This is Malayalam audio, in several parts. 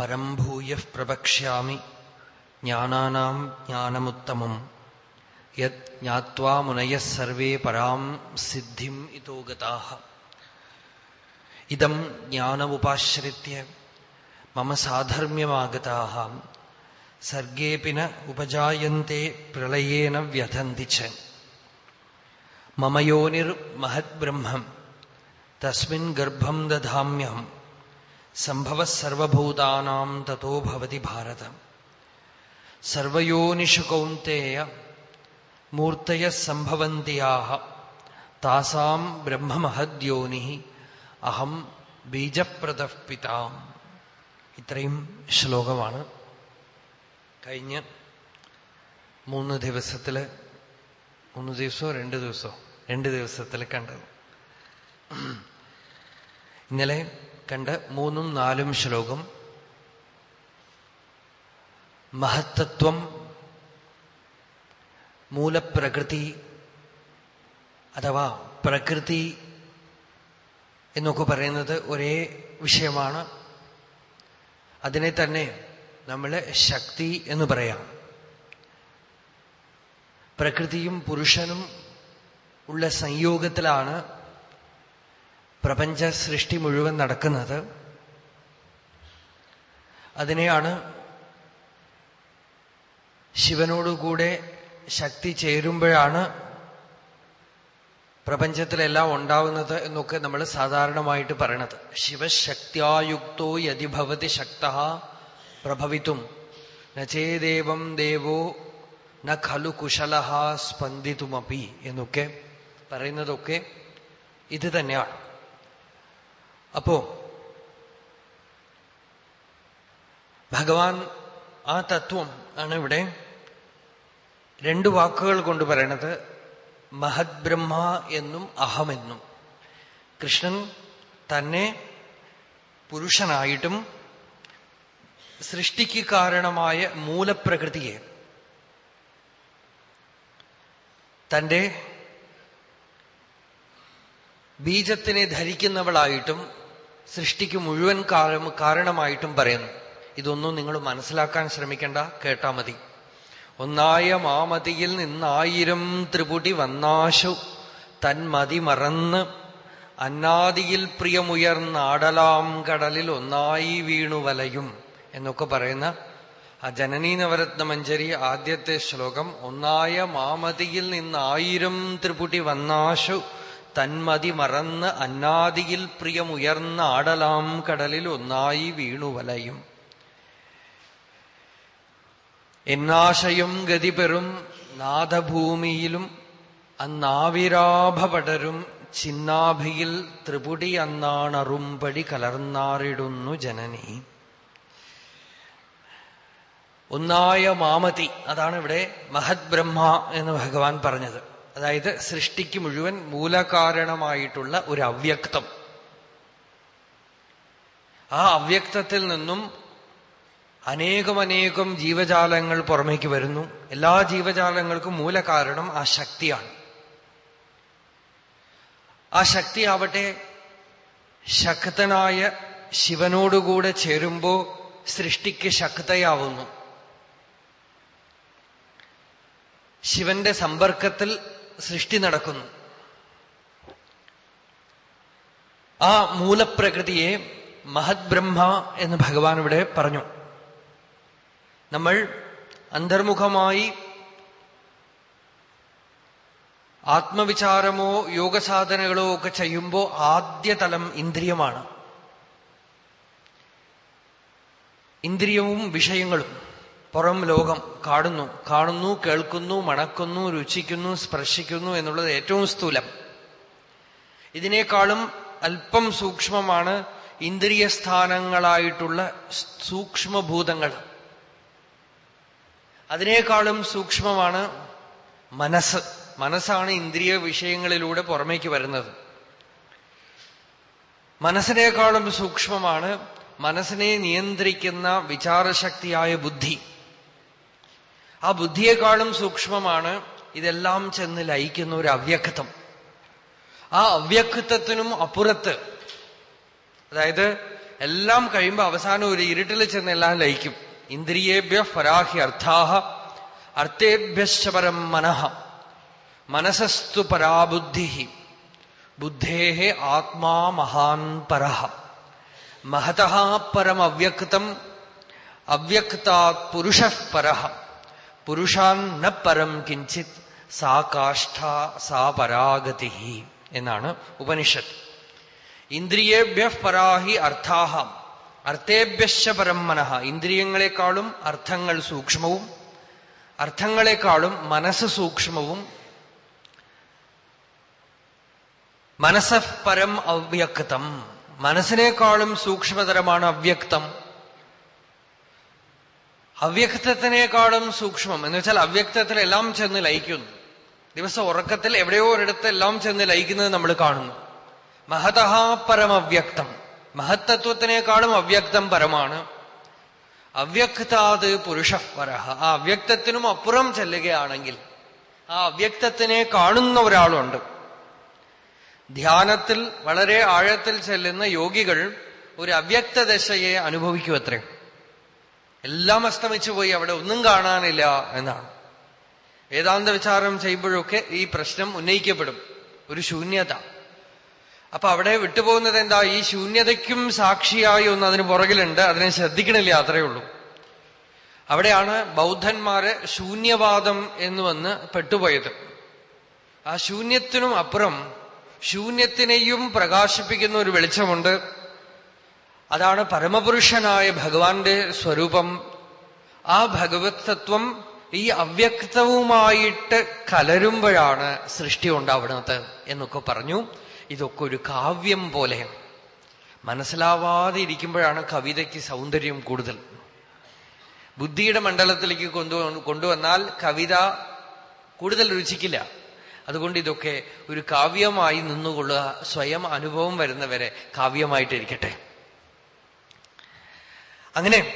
പരം ഭൂയ പ്രവക്ഷ്യാമി ജ്ഞാനാനാം ജ്ഞാനമുത്തമം. യത് ജ്ഞാത്വാ മുനയ സർവേ പരാം സിദ്ധിം ഇതോ ഗതാഃ ഇതം ജ്ഞാനമുപാശ്രിത്യ മമ സാധർമ്യമാഗതാഃ സർഗേപി ന ഉപജായന്തെ പ്രളയേന വ്യഥന്തി ച. മമ യോനിർമഹദ്ബ്രഹ്മം തസ്മിൻ ഗർഭം ദധാമ്യഹം സംഭവ സർവഭൂതാനാം തതോ ഭവതി ഭാരത. സർവയോനിഷു കൗന്തേയ മൂർത്തയ സംഭവന്തിയാഹ താസാം ബ്രഹ്മമഹദ്യോനി അഹം ബീജപ്രദ പിതാം ഇത്രയും ശ്ലോകമാണ്. കഴിഞ്ഞ മൂന്ന് ദിവസത്തിൽ മൂന്ന് ദിവസമോ രണ്ട് ദിവസമോ രണ്ട് ദിവസത്തിൽ കണ്ടത്. ഇന്നലെ കണ്ട മൂന്നും നാലും ശ്ലോകം. മഹത്തത്വം മൂലപ്രകൃതി അഥവാ പ്രകൃതി എന്നൊക്കെ പറയുന്നത് ഒരേ വിഷയമാണ്. അതിനെ തന്നെ നമ്മൾ ശക്തി എന്ന് പറയാം. പ്രകൃതിയും പുരുഷനും ഉള്ള സംയോഗത്തിലാണ് പ്രപഞ്ച സൃഷ്ടി മുഴുവൻ നടക്കുന്നത് അതിനെയാണ് ശിവനോടുകൂടെ ശക്തി ചേരുമ്പോഴാണ് പ്രപഞ്ചത്തിലെല്ലാം ഉണ്ടാവുന്നത് എന്നൊക്കെ നമ്മൾ സാധാരണമായിട്ട് പറയണത്. ശിവശക്തിയായുക്തോ യതി ഭവതി ശക്ത പ്രഭവിത്തും നചേദേവം ദേവോ ന ഖലു കുശല സ്പന്ദിതുമപി എന്നൊക്കെ പറയുന്നതൊക്കെ ഇത് തന്നെയാണ്. അപ്പോ ഭഗവാൻ ആ തത്വം ആണ് ഇവിടെ രണ്ട് വാക്കുകൾ കൊണ്ട് പറയണത് മഹത് ബ്രഹ്മ എന്നും അഹമെന്നും. കൃഷ്ണൻ തന്നെ പുരുഷനായിട്ടും സൃഷ്ടിക്ക് കാരണമായ മൂലപ്രകൃതിയെ തന്റെ ബീജത്തിനെ ധരിക്കുന്നവളായിട്ടും സൃഷ്ടിക്ക് മുഴുവൻ കാരണമായിട്ടും പറയുന്നു. ഇതൊന്നും നിങ്ങൾ മനസ്സിലാക്കാൻ ശ്രമിക്കേണ്ട. കേട്ടാ മതി. ഒന്നായ മാമതിയിൽ നിന്നായിരം ത്രിപുടി വന്നാശു. തന്മതി മറന്ന്. അന്നാദിയിൽ പ്രിയമുയർന്നാടലാം കടലിൽ ഒന്നായി വീണു വലയും. എന്നൊക്കെ പറയുന്ന ആ ജനനീ നവരത്ന മഞ്ചരി ആദ്യത്തെ ശ്ലോകം. ഒന്നായ മാമതിയിൽ നിന്നായിരം ത്രിപുടി വന്നാശു. തന്മതി മറന്ന് അന്നാദിയിൽ പ്രിയമുയർന്ന ആടലാം കടലിൽ ഒന്നായി വീണുവലയും എന്നാശയും ഗതിപെറും നാഥഭൂമിയിലും അന്നാവിരാഭപടരും ചിന്നാഭിയിൽ ത്രിപുടി അന്നാണറുമ്പടി കലർന്നാറിടുന്നു ജനനി. ഒന്നായ മാമതി അതാണ് ഇവിടെ മഹത് ബ്രഹ്മ എന്ന് ഭഗവാൻ പറഞ്ഞത്. അതായത് സൃഷ്ടിക്ക് മുഴുവൻ മൂലകാരണമായിട്ടുള്ള ഒരു അവ്യക്തം. ആ അവ്യക്തത്തിൽ നിന്നും അനേകമനേകം ജീവജാലങ്ങൾ പുറമേക്ക് വരുന്നു. എല്ലാ ജീവജാലങ്ങൾക്കും മൂലകാരണം ആ ശക്തിയാണ്. ആ ശക്തി ആവട്ടെ ശക്തനായ ശിവനോടുകൂടെ ചേരുമ്പോ സൃഷ്ടിക്ക് ശക്തയാവുന്നു. ശിവന്റെ സമ്പർക്കത്തിൽ സൃഷ്ടി നടക്കുന്നു. ആ മൂലപ്രകൃതിയെ മഹത് ബ്രഹ്മ എന്ന് ഭഗവാൻ ഇവിടെ പറഞ്ഞു. നമ്മൾ അന്തർമുഖമായി ആത്മവിചാരമോ യോഗസാധനകളോ ഒക്കെ ചെയ്യുമ്പോൾ ആദ്യ തലം ഇന്ദ്രിയമാണ്. ഇന്ദ്രിയവും വിഷയങ്ങളും. പുറം ലോകം കാണുന്നു. കാണുന്നു കേൾക്കുന്നു മണക്കുന്നു രുചിക്കുന്നു സ്പർശിക്കുന്നു എന്നുള്ളത് ഏറ്റവും സ്ഥൂലം. ഇതിനേക്കാളും അല്പം സൂക്ഷ്മമാണ് ഇന്ദ്രിയസ്ഥാനങ്ങളായിട്ടുള്ള സൂക്ഷ്മഭൂതങ്ങൾ. അതിനേക്കാളും സൂക്ഷ്മമാണ് മനസ്സ്. മനസ്സാണ് ഇന്ദ്രിയ വിഷയങ്ങളിലൂടെ പുറമേക്ക് വരുന്നത്. മനസ്സിനേക്കാളും സൂക്ഷ്മമാണ് മനസ്സിനെ നിയന്ത്രിക്കുന്ന വിചാരശക്തിയായ ബുദ്ധി. ആ ബുദ്ധിയെക്കാളും സൂക്ഷ്മമാണ് ഇതെല്ലാം ചെന്ന് ലയിക്കുന്ന ഒരു അവ്യക്തം. ആ അവ്യക്തത്തിനും അപ്പുറത്ത് അതായത് എല്ലാം കഴിയുമ്പോൾ അവസാനം ഒരു ഇരുട്ടിൽ ചെന്ന് എല്ലാം ലയിക്കും. ഇന്ദ്രിയേഭ്യ പരാഹി അർത്ഥാഹ അർത്ഥേഭ്യശ്ച പരം മനഃ മനസസ്തു പരാബുദ്ധി ബുദ്ധേ ആത്മാ മഹാൻ പര. മഹത പരമവ്യക്തം അവ്യക്താ പുരുഷ പരഃ. പുരുഷാൻ ന പരം കിഞ്ചിത് സാ കാഷ്ഠ സാ പരാഗതി എന്നാണ് ഉപനിഷത്ത്. ഇന്ദ്രിയേഭ്യ പരാഹി അർത്ഥാഹം. അർത്ഥേഭ്യശ്ച പരം മനഃ. ഇന്ദ്രിയങ്ങളെക്കാളും അർത്ഥങ്ങൾ സൂക്ഷ്മവും അർത്ഥങ്ങളെക്കാളും മനസ്സ് സൂക്ഷ്മവും. മനസ്സഃ പരം അവ്യക്തം. മനസ്സിനേക്കാളും സൂക്ഷ്മതരമാണ് അവ്യക്തം. അവ്യക്തത്തിനേക്കാളും സൂക്ഷ്മം. എന്ന് വെച്ചാൽ അവ്യക്തത്തിൽ എല്ലാം ചെന്ന് ലയിക്കുന്നു. ദിവസം ഉറക്കത്തിൽ എവിടെയോ ഒരിടത്ത് എല്ലാം ചെന്ന് ലയിക്കുന്നത് നമ്മൾ കാണുന്നു. മഹതഃ പരമവ്യക്തം. മഹത്തത്വത്തിനേക്കാളും അവ്യക്തം പരമാണ്. അവ്യക്താത് പുരുഷ പരഹ ആ അവ്യക്തത്തിനും അപ്പുറം ചെല്ലുകയാണെങ്കിൽ ആ അവ്യക്തത്തിനെ കാണുന്ന ഒരാളുണ്ട്. ധ്യാനത്തിൽ വളരെ ആഴത്തിൽ ചെല്ലുന്ന യോഗികൾ ഒരു അവ്യക്തദശയെ അനുഭവിക്കുമത്രേ എല്ലാം അസ്തമിച്ചു പോയി അവിടെ ഒന്നും കാണാനില്ല എന്നാണ് വേദാന്ത വിചാരം ചെയ്യുമ്പോഴൊക്കെ ഈ പ്രശ്നം ഉന്നയിക്കപ്പെടും. ഒരു ശൂന്യത. അപ്പൊ അവിടെ വിട്ടുപോകുന്നത് എന്താ? ഈ ശൂന്യതയ്ക്കും സാക്ഷിയായി ഒന്ന് അതിന് പുറകിലുണ്ട്. അതിനെ ശ്രദ്ധിക്കണില്ല അത്രയേ ഉള്ളൂ. അവിടെയാണ് ബൗദ്ധന്മാര് ശൂന്യവാദം എന്ന് വന്ന് പെട്ടുപോയത്. ആ ശൂന്യത്തിനും അപ്പുറം ശൂന്യത്തിനെയും പ്രകാശിപ്പിക്കുന്ന ഒരു വെളിച്ചമുണ്ട്. അതാണ് പരമപുരുഷനായ ഭഗവാന്റെ സ്വരൂപം. ആ ഭഗവത് തത്വം ഈ അവ്യക്തവുമായിട്ട് കലരുമ്പോഴാണ് സൃഷ്ടി ഉണ്ടാവുന്നത് എന്നൊക്കെ പറഞ്ഞു. ഇതൊക്കെ ഒരു കാവ്യം പോലെ. മനസ്സിലാവാതെ ഇരിക്കുമ്പോഴാണ് കവിതയ്ക്ക് സൗന്ദര്യം കൂടുതൽ. ബുദ്ധിയുടെ മണ്ഡലത്തിലേക്ക് കൊണ്ടു കൊണ്ടുവന്നാൽ കവിത കൂടുതൽ രുചിക്കില്ല. അതുകൊണ്ട് ഇതൊക്കെ ഒരു കാവ്യമായി നിന്നുകൊള്ളുക സ്വയം അനുഭവം വരുന്നവരെ കാവ്യമായിട്ടിരിക്കട്ടെ. അങ്ങനെ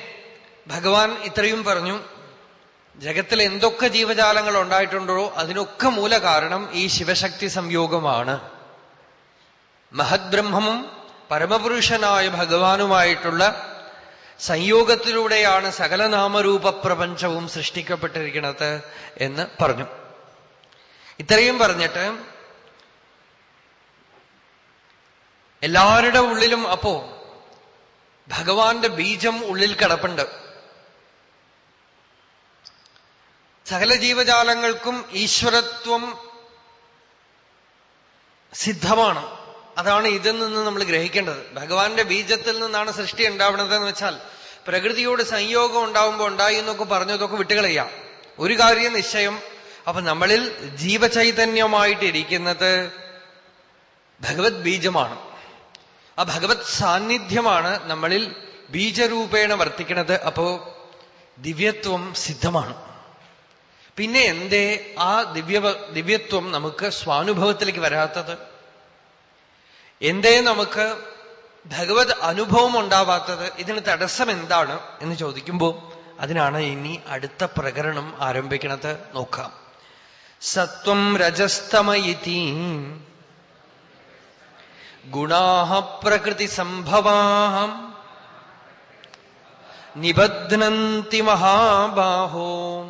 ഭഗവാൻ ഇത്രയും പറഞ്ഞു ജഗത്തിൽ എന്തൊക്കെ ജീവജാലങ്ങൾ ഉണ്ടായിട്ടുണ്ടോ അതിനൊക്കെ മൂല കാരണം ഈ ശിവശക്തി സംയോഗമാണ്. മഹദ്ബ്രഹ്മവും പരമപുരുഷനായ ഭഗവാനുമായിട്ടുള്ള സംയോഗത്തിലൂടെയാണ് സകല നാമരൂപ പ്രപഞ്ചവും സൃഷ്ടിക്കപ്പെട്ടിരിക്കുന്നത് എന്ന് പറഞ്ഞു. ഇത്രയും പറഞ്ഞിട്ട് എല്ലാവരുടെ ഉള്ളിലും അപ്പോ ഭഗവാന്റെ ബീജം ഉള്ളിൽ കിടപ്പുണ്ട്. സകല ജീവജാലങ്ങൾക്കും ഈശ്വരത്വം സിദ്ധമാണ്. അതാണ് ഇതിൽ നിന്ന് നമ്മൾ ഗ്രഹിക്കേണ്ടത്. ഭഗവാന്റെ ബീജത്തിൽ നിന്നാണ് സൃഷ്ടി ഉണ്ടാവുന്നത് എന്ന് വെച്ചാൽ പ്രകൃതിയോട് സംയോഗം ഉണ്ടാവുമ്പോൾ ഉണ്ടായി എന്നൊക്കെ പറഞ്ഞതൊക്കെ വിട്ടുകളയാം. ഒരു കാര്യം നിശ്ചയം. അപ്പൊ നമ്മളിൽ ജീവചൈതന്യമായിട്ടിരിക്കുന്നത് ഭഗവത് ബീജമാണ്. ആ ഭഗവത് സാന്നിധ്യമാണ് നമ്മളിൽ ബീജരൂപേണ വർത്തിക്കുന്നത് അപ്പോ ദിവ്യത്വം സിദ്ധമാണ്. പിന്നെ എന്തേ ആ ദിവ്യ ദിവ്യത്വം നമുക്ക് സ്വാനുഭവത്തിലേക്ക് വരാത്തത്? എന്തേ നമുക്ക് ഭഗവത് അനുഭവം ഉണ്ടാവാത്തത്? ഇതിന് തടസ്സം എന്താണ് എന്ന് ചോദിക്കുമ്പോൾ അതിനാണ് ഇനി അടുത്ത പ്രകരണം ആരംഭിക്കുന്നത് നോക്കാം. സത്വം രജസ്തമയിതി ഗുണാ പ്രകൃതി സംഭവാ നിബധ്നന്തി മഹാബാഹോ.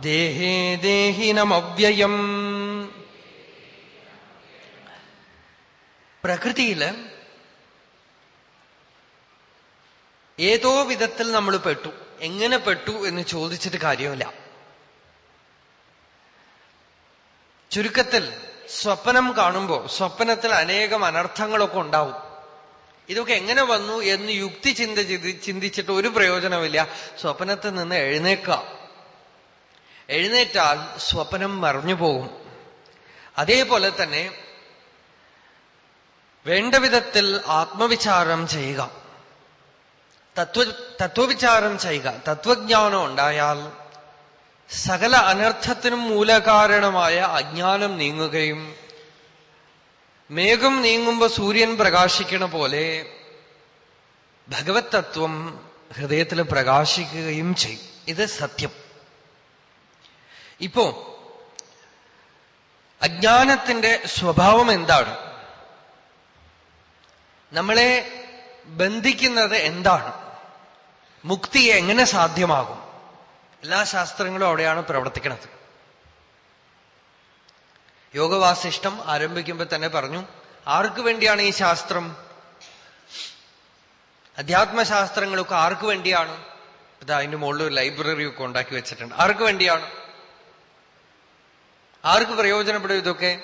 ദേഹേ ദേഹിനമവ്യയം. പ്രകൃതിയിൽ ഏതോ വിധത്തിൽ നമ്മൾ പെട്ടു. എങ്ങനെ പെട്ടു എന്ന് ചോദിച്ചിട്ട് കാര്യമില്ല. ചുരുക്കത്തിൽ സ്വപ്നം കാണുമ്പോ സ്വപ്നത്തിൽ അനേകം അനർത്ഥങ്ങളൊക്കെ ഉണ്ടാവും. ഇതൊക്കെ എങ്ങനെ വന്നു എന്ന് യുക്തി ചിന്ത ചിന്തിച്ചിട്ട് ഒരു പ്രയോജനമില്ല സ്വപ്നത്തിൽ നിന്ന് എഴുന്നേക്ക എഴുന്നേറ്റാൽ സ്വപ്നം മറിഞ്ഞു പോകും. അതേപോലെ തന്നെ വേണ്ട വിധത്തിൽ ആത്മവിചാരം ചെയ്യുക. തത്വ തത്വവിചാരം ചെയ്യുക. തത്വജ്ഞാനം ഉണ്ടായാൽ സകല അനർത്ഥത്തിനും മൂലകാരണമായ അജ്ഞാനം നീങ്ങുകയും മേഘം നീങ്ങുമ്പോൾ സൂര്യൻ പ്രകാശിക്കണ പോലെ ഭഗവത് തത്വം ഹൃദയത്തിൽ പ്രകാശിക്കുകയും ചെയ്യും. ഇത് സത്യം. ഇപ്പോ അജ്ഞാനത്തിന്റെ സ്വഭാവം എന്താണ്? നമ്മളെ ബന്ധിക്കുന്നത് എന്താണ്? മുക്തി എങ്ങനെ സാധ്യമാകും? എല്ലാ ശാസ്ത്രങ്ങളും അവിടെയാണ് പ്രവർത്തിക്കുന്നത് യോഗവാസിഷ്ടം ആരംഭിക്കുമ്പോൾ തന്നെ പറഞ്ഞു ആർക്കു വേണ്ടിയാണ് ഈ ശാസ്ത്രം? അധ്യാത്മശാസ്ത്രങ്ങളൊക്കെ ആർക്കു വേണ്ടിയാണ്? ഇത് അതിന്റെ മുകളിൽ ഒരു ലൈബ്രറി ഒക്കെ ഉണ്ടാക്കി വെച്ചിട്ടുണ്ട്. ആർക്കു വേണ്ടിയാണ്? ആർക്ക് പ്രയോജനപ്പെടും ഇതൊക്കെ?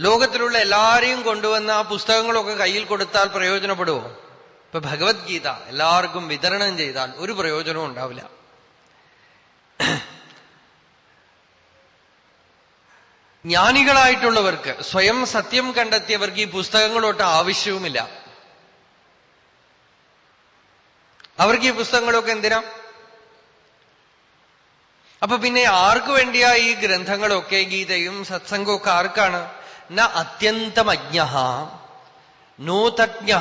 ലോകത്തിലുള്ള എല്ലാരെയും കൊണ്ടുവന്ന ആ പുസ്തകങ്ങളൊക്കെ കയ്യിൽ കൊടുത്താൽ പ്രയോജനപ്പെടുമോ ഇപ്പൊ ഭഗവത്ഗീത എല്ലാവർക്കും വിതരണം ചെയ്താൽ ഒരു പ്രയോജനവും ഉണ്ടാവില്ല. ജ്ഞാനികളായിട്ടുള്ളവർക്ക് സ്വയം സത്യം കണ്ടെത്തിയവർക്ക് ഈ പുസ്തകങ്ങളൊട്ട് ആവശ്യവുമില്ല. അവർക്ക് ഈ പുസ്തകങ്ങളൊക്കെ എന്തിനാ? അപ്പൊ പിന്നെ ആർക്കു വേണ്ടിയാ ഈ ഗ്രന്ഥങ്ങളൊക്കെ ഗീതയും സത്സംഗമൊക്കെ ആർക്കാണ്? ന അത്യന്തമജ്ഞ നോതജ്ഞ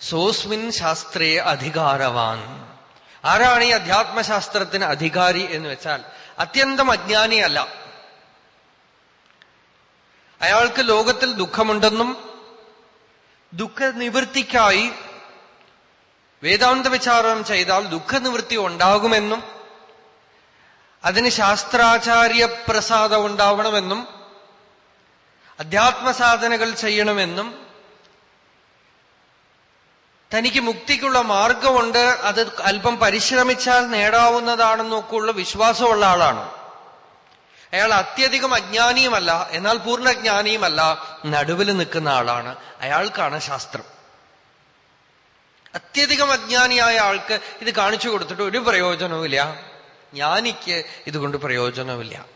സോസ്മിൻ ശാസ്ത്രേ അധികാരവാൻ. ആരാണ് ഈ അധ്യാത്മശാസ്ത്രത്തിന് അധികാരി എന്ന് വെച്ചാൽ അത്യന്തം അജ്ഞാനിയല്ല അയാൾക്ക് ലോകത്തിൽ ദുഃഖമുണ്ടെന്നും ദുഃഖനിവൃത്തിക്കായി വേദാന്ത വിചാരം ചെയ്താൽ ദുഃഖനിവൃത്തി ഉണ്ടാകുമെന്നും അതിന് ശാസ്ത്രാചാര്യ പ്രസാദം ഉണ്ടാവണമെന്നും അധ്യാത്മസാധനകൾ ചെയ്യണമെന്നും തനിക്ക് മുക്തിക്കുള്ള മാർഗമുണ്ട്. അത് അല്പം പരിശ്രമിച്ചാൽ നേടാവുന്നതാണെന്നൊക്കെയുള്ള വിശ്വാസമുള്ള ആളാണ്. അയാൾ അത്യധികം അജ്ഞാനിയുമല്ല. എന്നാൽ പൂർണജ്ഞാനിയുമല്ല നടുവിൽ നിൽക്കുന്ന ആളാണ്. അയാൾക്കാണ് ശാസ്ത്രം. അത്യധികം അജ്ഞാനിയായ ആൾക്ക് ഇത് കാണിച്ചു കൊടുത്തിട്ട് ഒരു പ്രയോജനവുമില്ല. ജ്ഞാനിക്ക് ഇതുകൊണ്ട് പ്രയോജനമില്ല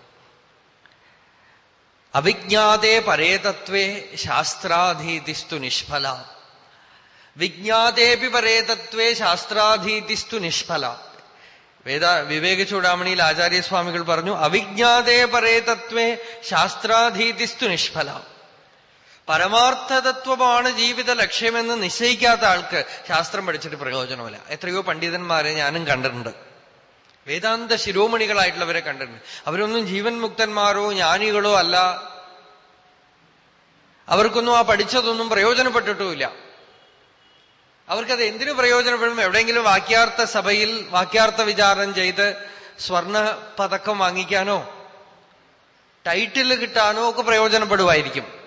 അവിജ്ഞാതേ പരേതത്വേ ശാസ്ത്രാധീതിസ്തു നിഷ്ഫല. വിജ്ഞാതേപി പരേതത്വേ ശാസ്ത്രാധീതിസ്തു നിഷ്ഫല. വേദ വിവേക ചൂടാമണിയിൽ ആചാര്യസ്വാമികൾ പറഞ്ഞു അവിജ്ഞാതേ പരേതത്വേ ശാസ്ത്രാധീതിസ്തു നിഷ്ഫല. പരമാർത്ഥതത്വമാണ് ജീവിത ലക്ഷ്യമെന്ന് നിശ്ചയിക്കാത്ത ആൾക്ക് ശാസ്ത്രം പഠിച്ചിട്ട് പ്രയോജനമില്ല. എത്രയോ പണ്ഡിതന്മാരെ ഞാനും കണ്ടിട്ടുണ്ട്. വേദാന്ത ശിരോമണികളായിട്ടുള്ളവരെ കണ്ടിട്ടുണ്ട്. അവരൊന്നും ജീവൻ മുക്തന്മാരോ ജ്ഞാനികളോ അല്ല. അവർക്കൊന്നും ആ പഠിച്ചതൊന്നും പ്രയോജനപ്പെട്ടിട്ടുമില്ല. അവർക്കത് എന്തിനു പ്രയോജനപ്പെടും? എവിടെയെങ്കിലും വാക്യാർത്ഥ സഭയിൽ വാക്യാർത്ഥ വിചാരണം ചെയ്ത് സ്വർണ പതക്കം വാങ്ങിക്കാനോ ടൈറ്റിൽ കിട്ടാനോ ഒക്കെ പ്രയോജനപ്പെടുമായിരിക്കും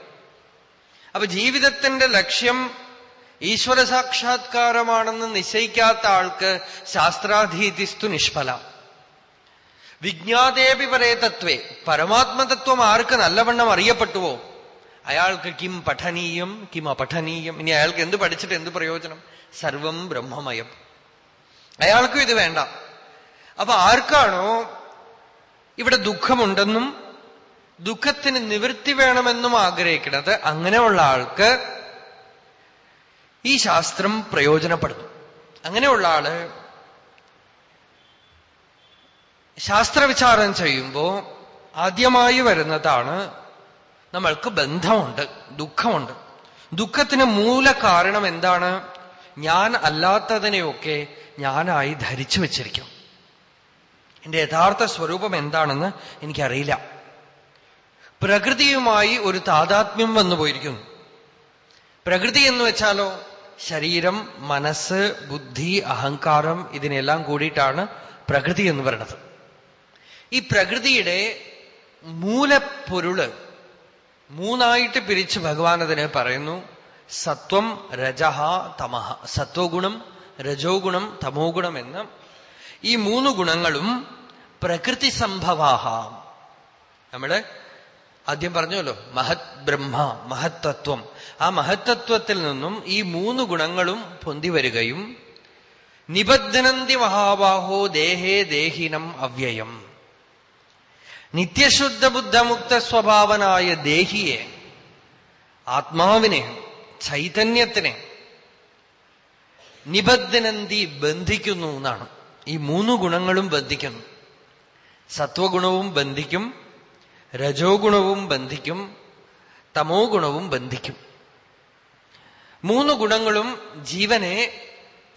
അപ്പൊ ജീവിതത്തിന്റെ ലക്ഷ്യം ഈശ്വര സാക്ഷാത്കാരമാണെന്ന് നിശ്ചയിക്കാത്ത ആൾക്ക് ശാസ്ത്രാധീതിസ്തു നിഷ്ഫല. വിജ്ഞാതേപി പരേതത്വേ പരമാത്മതത്വം ആർക്ക് നല്ലവണ്ണം അറിയപ്പെട്ടുവോ? അയാൾക്ക് കിം പഠനീയം കിം അപഠനീയം. ഇനി അയാൾക്ക് എന്ത് പഠിച്ചിട്ട് എന്ത് പ്രയോജനം? സർവം ബ്രഹ്മമയം. അയാൾക്കും ഇത് വേണ്ട. അപ്പൊ ആർക്കാണോ ഇവിടെ ദുഃഖമുണ്ടെന്നും ദുഃഖത്തിന് നിവൃത്തി വേണമെന്നും ആഗ്രഹിക്കുന്നത് അങ്ങനെയുള്ള ആൾക്ക് ഈ ശാസ്ത്രം പ്രയോജനപ്പെടുന്നു അങ്ങനെയുള്ള ആൾ ശാസ്ത്രവിചാരം ചെയ്യുമ്പോ ആദ്യമായി വരുന്നതാണ് നമ്മൾക്ക് ബന്ധമുണ്ട് ദുഃഖമുണ്ട്. ദുഃഖത്തിന് മൂല കാരണം എന്താണ്? ഞാൻ അല്ലാത്തതിനെയൊക്കെ ഞാനായി ധരിച്ചു വച്ചിരിക്കും. എന്റെ യഥാർത്ഥ സ്വരൂപം എന്താണെന്ന് എനിക്കറിയില്ല. പ്രകൃതിയുമായി ഒരു താതാത്മ്യം വന്നു പോയിരിക്കുന്നു. പ്രകൃതി എന്ന് വെച്ചാലോ ശരീരം മനസ്സ് ബുദ്ധി അഹങ്കാരം ഇതിനെല്ലാം കൂടിയിട്ടാണ് പ്രകൃതി എന്ന് പറയുന്നത്. ഈ പ്രകൃതിയുടെ മൂലപ്പൊരുൾ മൂന്നായിട്ട് പിരിച്ച് ഭഗവാൻ അതിനെ പറയുന്നു. സത്വം രജഹ തമഹ. സത്വഗുണം രജോ ഗുണം തമോ ഗുണം എന്ന് ഈ മൂന്ന് ഗുണങ്ങളും പ്രകൃതി സംഭവാഹ. നമ്മൾ ആദ്യം പറഞ്ഞല്ലോ മഹത് ബ്രഹ്മ മഹത്തത്വം ആ മഹത്തത്വത്തിൽ നിന്നും ഈ മൂന്ന് ഗുണങ്ങളും പൊന്തി വരികയും നിബദ്ധനന്തി മഹാബാഹോ ദേഹേ ദേഹിനം അവ്യയം. നിത്യശുദ്ധ ബുദ്ധമുക്ത സ്വഭാവനായ ദേഹിയെ ആത്മാവിനെ ചൈതന്യത്തിനെ നിബദ്ധനന്തി ബന്ധിക്കുന്നു എന്നാണ്. ഈ മൂന്ന് ഗുണങ്ങളും ബന്ധിക്കുന്നു. സത്വഗുണവും ബന്ധിക്കും രജോ ഗുണവും ബന്ധിക്കും തമോ ഗുണവും ബന്ധിക്കും. മൂന്ന് ഗുണങ്ങളും ജീവനെ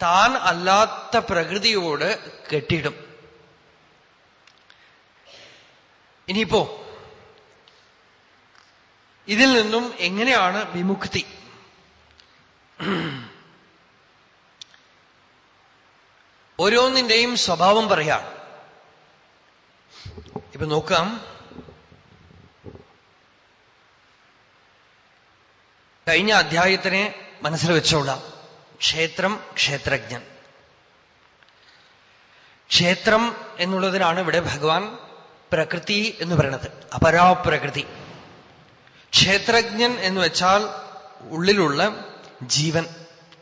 താൻ അല്ലാത്ത പ്രകൃതിയോട് കെട്ടിടും. ഇനിയിപ്പോ ഇതിൽ നിന്നും എങ്ങനെയാണ് വിമുക്തി? ഓരോന്നിന്റെയും സ്വഭാവം പറയാം. ഇപ്പൊ നോക്കാം. കഴിഞ്ഞ അധ്യായത്തിനെ മനസ്സിൽ വെച്ചോളാം. ക്ഷേത്രം ക്ഷേത്രജ്ഞൻ. ക്ഷേത്രം എന്നുള്ളതിനാണ് ഇവിടെ ഭഗവാൻ പ്രകൃതി എന്ന് പറയണത് അപരാപ്രകൃതി. ക്ഷേത്രജ്ഞൻ എന്ന് വെച്ചാൽ ഉള്ളിലുള്ള ജീവൻ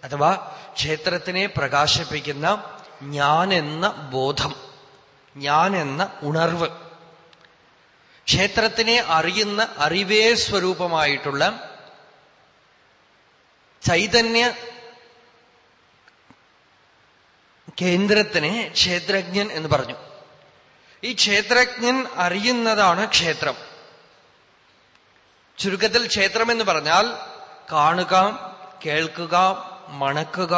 അഥവാ ക്ഷേത്രത്തിനെ പ്രകാശിപ്പിക്കുന്ന ഞാൻ എന്ന ബോധം ഞാൻ എന്ന ഉണർവ്. ക്ഷേത്രത്തിനെ അറിയുന്ന അറിവേ സ്വരൂപമായിട്ടുള്ള ചൈതന്യ കേന്ദ്രത്തിനെ ക്ഷേത്രജ്ഞൻ എന്ന് പറഞ്ഞു. ഈ ക്ഷേത്രജ്ഞൻ അറിയുന്നതാണ് ക്ഷേത്രം. ചുരുക്കത്തിൽ ക്ഷേത്രം എന്ന് പറഞ്ഞാൽ കാണുക കേൾക്കുക മണക്കുക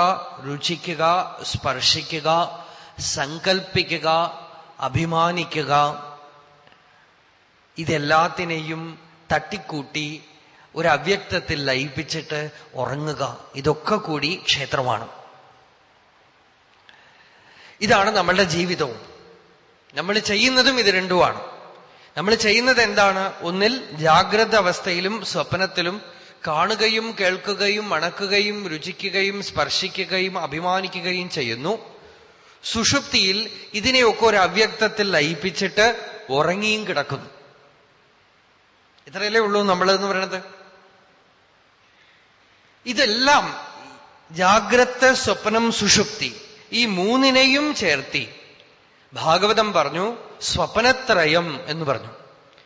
രുചിക്കുക സ്പർശിക്കുക സങ്കൽപ്പിക്കുക അഭിമാനിക്കുക. ഇതെല്ലാത്തിനെയും തട്ടിക്കൂട്ടി ഒരു അവ്യക്തത്തിൽ ലയിപ്പിച്ചിട്ട് ഉറങ്ങുക. ഇതൊക്കെ കൂടി ക്ഷേത്രമാണ്. ഇതാണ് നമ്മളുടെ ജീവിതവും. നമ്മൾ ചെയ്യുന്നതും ഇത് രണ്ടുമാണ്. നമ്മൾ ചെയ്യുന്നത് എന്താണ്? ഒന്നിൽ ജാഗ്രത അവസ്ഥയിലും സ്വപ്നത്തിലും കാണുകയും കേൾക്കുകയും മണക്കുകയും രുചിക്കുകയും സ്പർശിക്കുകയും അഭിമാനിക്കുകയും ചെയ്യുന്നു. സുഷുപ്തിയിൽ ഇതിനെയൊക്കെ ഒരു അവ്യക്തത്തിൽ ലയിപ്പിച്ചിട്ട് ഉറങ്ങിയും കിടക്കുന്നു. ഇത്രയല്ലേ ഉള്ളൂ നമ്മളെന്ന് പറയണത്? ഇതെല്ലാം ജാഗ്രത സ്വപ്നം സുഷുപ്തി ഈ മൂന്നിനെയും ചേർത്തി ഭാഗവതം പറഞ്ഞു സ്വപ്നത്രയം എന്ന് പറഞ്ഞു.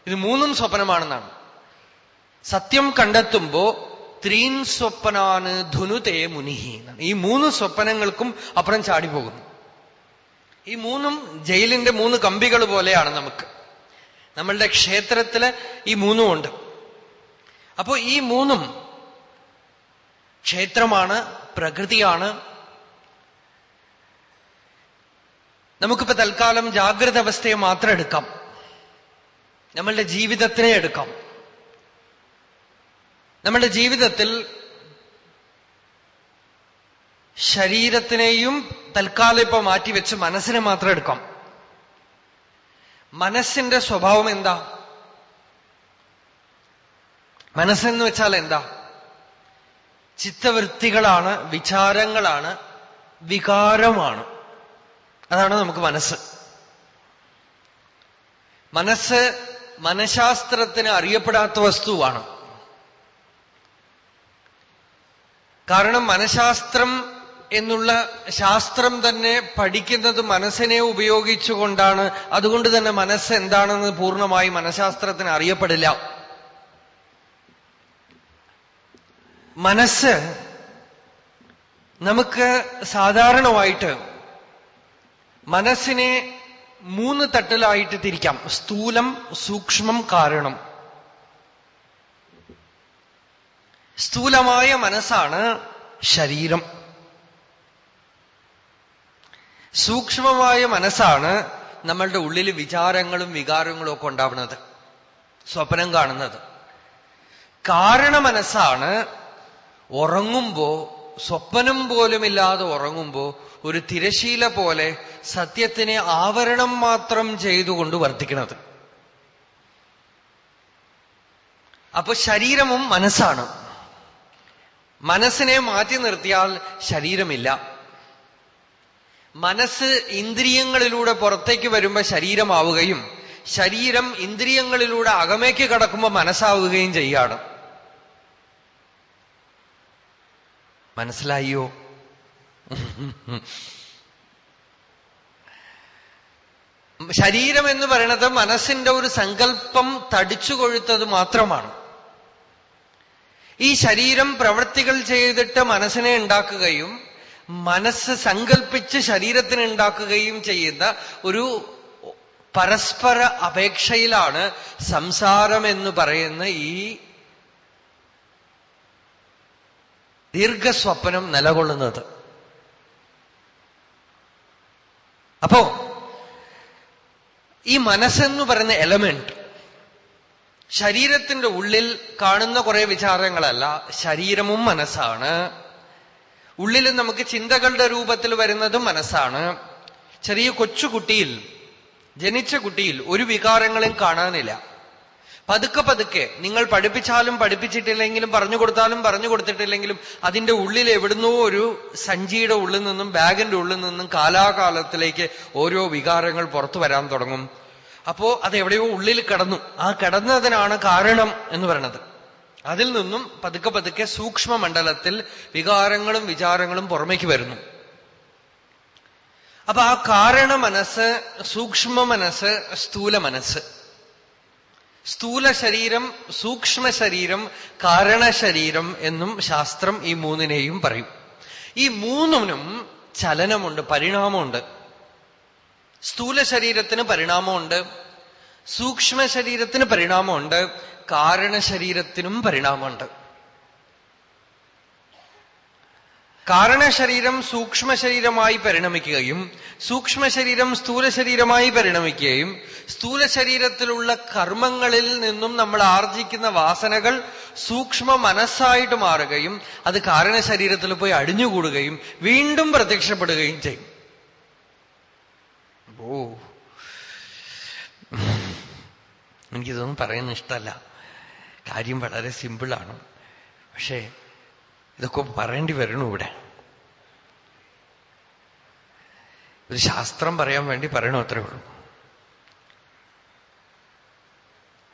ഇത് മൂന്നും സ്വപ്നമാണെന്നാണ്. സത്യം കണ്ടെത്തുമ്പോ ത്രീൻ സ്വപ്നാന് ധുനുതേ മുനിഹി ഈ മൂന്ന് സ്വപ്നങ്ങൾക്കും അപ്പുറം ചാടിപ്പോകുന്നു. ഈ മൂന്നും ജയിലിന്റെ മൂന്ന് കമ്പികൾ പോലെയാണ് നമുക്ക്. നമ്മളുടെ ക്ഷേത്രത്തിൽ ഈ മൂന്നും ഉണ്ട്. അപ്പോ ഈ മൂന്നും ക്ഷേത്രമാണ് പ്രകൃതിയാണ് നമുക്കിപ്പോ തൽക്കാലം ജാഗ്രത അവസ്ഥയെ മാത്രം എടുക്കാം. നമ്മളുടെ ജീവിതത്തിനെ എടുക്കാം. നമ്മളുടെ ജീവിതത്തിൽ ശരീരത്തിനെയും തൽക്കാലം ഇപ്പൊ മാറ്റിവെച്ച് മനസ്സിനെ മാത്രം എടുക്കാം. മനസ്സിന്റെ സ്വഭാവം എന്താ? മനസ്സെന്ന് വെച്ചാൽ എന്താ? ചിത്തവൃത്തികളാണ് വിചാരങ്ങളാണ് വികാരമാണ്. അതാണ് നമുക്ക് മനസ്സ്. മനസ്സ് മനഃശാസ്ത്രത്തിന് അറിയപ്പെടാത്ത വസ്തുവാണ്. കാരണം മനഃശാസ്ത്രം എന്നുള്ള ശാസ്ത്രം തന്നെ പഠിക്കുന്നത് മനസ്സിനെ ഉപയോഗിച്ചുകൊണ്ടാണ്. അതുകൊണ്ട് തന്നെ മനസ്സ് എന്താണെന്ന് പൂർണമായി മനഃശാസ്ത്രത്തിന് അറിയപ്പെടില്ല. മനസ്സ് നമുക്ക് സാധാരണമായിട്ട് മനസ്സിനെ മൂന്ന് തട്ടിലായിട്ട് തിരിക്കാം. സ്ഥൂലം സൂക്ഷ്മം കാരണം. സ്ഥൂലമായ മനസ്സാണ് ശരീരം. സൂക്ഷ്മമായ മനസ്സാണ് നമ്മളുടെ ഉള്ളിൽ വിചാരങ്ങളും വികാരങ്ങളും ഒക്കെ ഉണ്ടാവുന്നത്. സ്വപ്നം കാണുന്നത്. കാരണ മനസ്സാണ് ഉറങ്ങുമ്പോ സ്വപ്നം പോലുമില്ലാതെ ഉറങ്ങുമ്പോ ഒരു തിരശീല പോലെ സത്യത്തിനെ ആവരണം മാത്രം ചെയ്തുകൊണ്ട് വർദ്ധിക്കുന്നത് അപ്പൊ ശരീരവും മനസ്സാണ്. മനസ്സിനെ മാറ്റി നിർത്തിയാൽ ശരീരമില്ല. മനസ്സ് ഇന്ദ്രിയങ്ങളിലൂടെ പുറത്തേക്ക് വരുമ്പോ ശരീരമാവുകയും ശരീരം ഇന്ദ്രിയങ്ങളിലൂടെ അകമേക്ക് കടക്കുമ്പോ മനസ്സാവുകയും ചെയ്യാണ്. മനസ്സിലായോ? ശരീരം എന്ന് പറയുന്നത് മനസ്സിന്റെ ഒരു സങ്കല്പം തടിച്ചു കൊഴുത്തത് മാത്രമാണ്. ഈ ശരീരം പ്രവൃത്തികൾ ചെയ്തിട്ട് മനസ്സിനെ ഉണ്ടാക്കുകയും മനസ്സ് സങ്കല്പിച്ച് ശരീരത്തിന് ഉണ്ടാക്കുകയും ചെയ്യുന്ന ഒരു പരസ്പര അപേക്ഷയിലാണ് സംസാരം എന്ന് പറയുന്ന ഈ ദീർഘസ്വപ്നം നിലകൊള്ളുന്നത്. അപ്പോ ഈ മനസ്സെന്ന് പറയുന്ന എലമെന്റ് ശരീരത്തിന്റെ ഉള്ളിൽ കാണുന്ന കുറെ വിചാരങ്ങളല്ല ശരീരമും മനസ്സാണ്. ഉള്ളിൽ നമുക്ക് ചിന്തകളുടെ രൂപത്തിൽ വരുന്നതും മനസ്സാണ്. ചെറിയ കൊച്ചുകുട്ടിയിൽ ജനിച്ച കുട്ടിയിൽ ഒരു വികാരങ്ങളും കാണാനില്ല. പതുക്കെ പതുക്കെ നിങ്ങൾ പഠിപ്പിച്ചാലും പഠിപ്പിച്ചിട്ടില്ലെങ്കിലും പറഞ്ഞു കൊടുത്താലും പറഞ്ഞു കൊടുത്തിട്ടില്ലെങ്കിലും അതിന്റെ ഉള്ളിൽ എവിടുന്നോ ഒരു സഞ്ചിയുടെ ഉള്ളിൽ നിന്നും ബാഗിന്റെ ഉള്ളിൽ നിന്നും കാലാകാലത്തിലേക്ക് ഓരോ വികാരങ്ങൾ പുറത്തു വരാൻ തുടങ്ങും. അപ്പോ അത് എവിടെയോ ഉള്ളിൽ കടന്നു. ആ കിടന്നതിനാണ് കാരണം എന്ന് പറയുന്നത് അതിൽ നിന്നും പതുക്കെ പതുക്കെ സൂക്ഷ്മ മണ്ഡലത്തിൽ വികാരങ്ങളും വിചാരങ്ങളും പുറമേക്ക് വരുന്നു. അപ്പൊ ആ കാരണ മനസ്സ് സൂക്ഷ്മ മനസ്സ് സ്ഥൂല മനസ്സ്. സ്ഥൂല ശരീരം സൂക്ഷ്മ ശരീരം കാരണ ശരീരം എന്നും ശാസ്ത്രം ഈ മൂന്നിനെയും പറയും. ഈ മൂന്നിനും ചലനമുണ്ട് പരിണാമമുണ്ട്. സ്ഥൂല ശരീരത്തിന് പരിണാമമുണ്ട് സൂക്ഷ്മ ശരീരത്തിന് പരിണാമമുണ്ട് കാരണശരീരത്തിനും പരിണാമമുണ്ട്. കാരണശരീരം സൂക്ഷ്മ ശരീരമായി പരിണമിക്കുകയും സൂക്ഷ്മ ശരീരം സ്ഥൂല ശരീരമായി പരിണമിക്കുകയും സ്ഥൂല ശരീരത്തിലുള്ള കർമ്മങ്ങളിൽ നിന്നും നമ്മൾ ആർജിക്കുന്ന വാസനകൾ സൂക്ഷ്മ മനസ്സായിട്ട് മാറുകയും അത് കാരണശരീരത്തിൽ പോയി അടിഞ്ഞുകൂടുകയും വീണ്ടും പ്രത്യക്ഷപ്പെടുകയും ചെയ്യും. ഓ. എനിക്കിതൊന്നും പറയുന്ന ഇഷ്ടമല്ല. കാര്യം വളരെ സിമ്പിളാണ്. പക്ഷേ ഇതൊക്കെ പറയേണ്ടി വരണു ഇവിടെ. ഒരു ശാസ്ത്രം പറയാൻ വേണ്ടി പറയണു അത്രേ ഉള്ളൂ.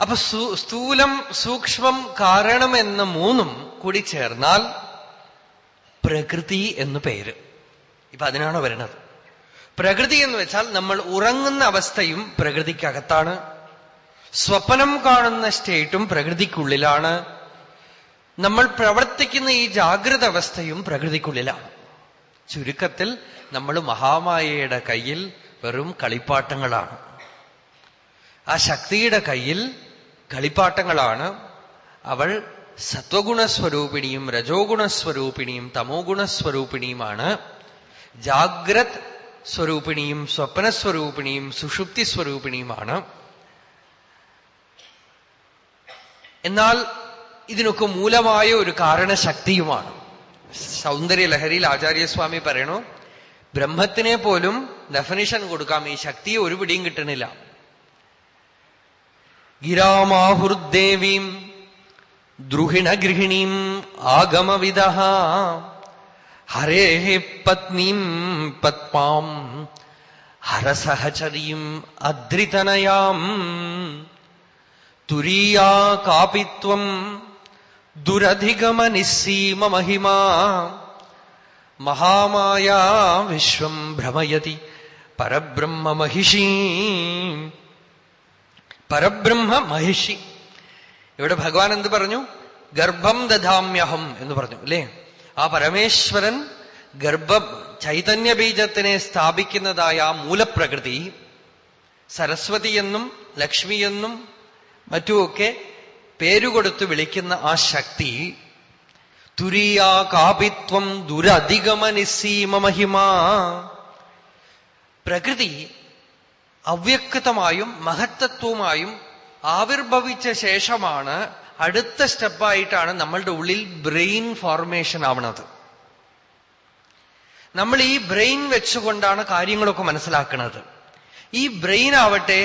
അപ്പൊ സ്ഥൂലം സൂക്ഷ്മം കാരണം എന്ന മൂന്നും കൂടി ചേർന്നാൽ പ്രകൃതി എന്ന് പേര്. ഇപ്പൊ അതിനാണ് വരുന്നത് പ്രകൃതി എന്ന് വെച്ചാൽ നമ്മൾ ഉറങ്ങുന്ന അവസ്ഥയും പ്രകൃതിക്കകത്താണ്. സ്വപ്നം കാണുന്ന സ്റ്റേറ്റും പ്രകൃതിക്കുള്ളിലാണ്. നമ്മൾ പ്രവർത്തിക്കുന്ന ഈ ജാഗ്രത അവസ്ഥയും പ്രകൃതിക്കുള്ളിലാണ് ചുരുക്കത്തിൽ നമ്മൾ മഹാമായയുടെ കയ്യിൽ വെറും കളിപ്പാട്ടങ്ങളാണ്. ആ ശക്തിയുടെ കയ്യിൽ കളിപ്പാട്ടങ്ങളാണ്. അവൾ സത്വഗുണസ്വരൂപിണിയും രജോഗുണസ്വരൂപിണിയും തമോ ഗുണസ്വരൂപിണിയുമാണ് ജാഗ്രത് സ്വരൂപിണിയും സ്വപ്നസ്വരൂപിണിയും സുഷുപ്തി സ്വരൂപിണിയുമാണ്. എന്നാൽ ഇതിനൊക്കെ മൂലമായ ഒരു കാരണശക്തിയുമാണ്. സൗന്ദര്യലഹരിയിൽ ആചാര്യസ്വാമി പറയണു ബ്രഹ്മത്തിനെ പോലും ഡെഫിനിഷൻ കൊടുക്കാം ഈ ശക്തിയെ ഒരു പിടിയും കിട്ടണില്ല. ഗിരാമാഹുർദേവീം ദ്രുഹിണഗൃഹിണീം ആഗമവിദ ഹരേ പത്നീം പത്മാം ഹരസഹചരീം അദ്രിതനയാം തുരീയാ കാപിത്വം ദുരധിഗമനിസ്സീമ മഹിമാ മഹാമായാ വിശ്വം ഭ്രമയതി പരബ്രഹ്മ മഹിഷി പരബ്രഹ്മ മഹിഷി. ഇവിടെ ഭഗവാൻ എന്ത് പറഞ്ഞു? ഗർഭം ദധാമ്യഹം എന്ന് പറഞ്ഞു അല്ലേ? ആ പരമേശ്വരൻ ഗർഭ ചൈതന്യ ബീജത്തിനെ സ്ഥാപിക്കുന്നതായ ആ മൂലപ്രകൃതി സരസ്വതി എന്നും ലക്ഷ്മി എന്നും മറ്റുമൊക്കെ പേരുകൊടുത്ത് വിളിക്കുന്ന ആ ശക്തി തുരിയാ കാപിത്വം ദുരധിഗമനിസ്സീമ മഹിമ പ്രകൃതി അവ്യക്തമായും മഹത്തത്വമായും ആവിർഭവിച്ച ശേഷമാണ് അടുത്ത സ്റ്റെപ്പായിട്ടാണ് നമ്മളുടെ ഉള്ളിൽ ബ്രെയിൻ ഫോർമേഷൻ ആവണത്. നമ്മൾ ഈ ബ്രെയിൻ വെച്ചുകൊണ്ടാണ് കാര്യങ്ങളൊക്കെ മനസ്സിലാക്കുന്നത് ഈ ബ്രെയിൻ ആവട്ടെ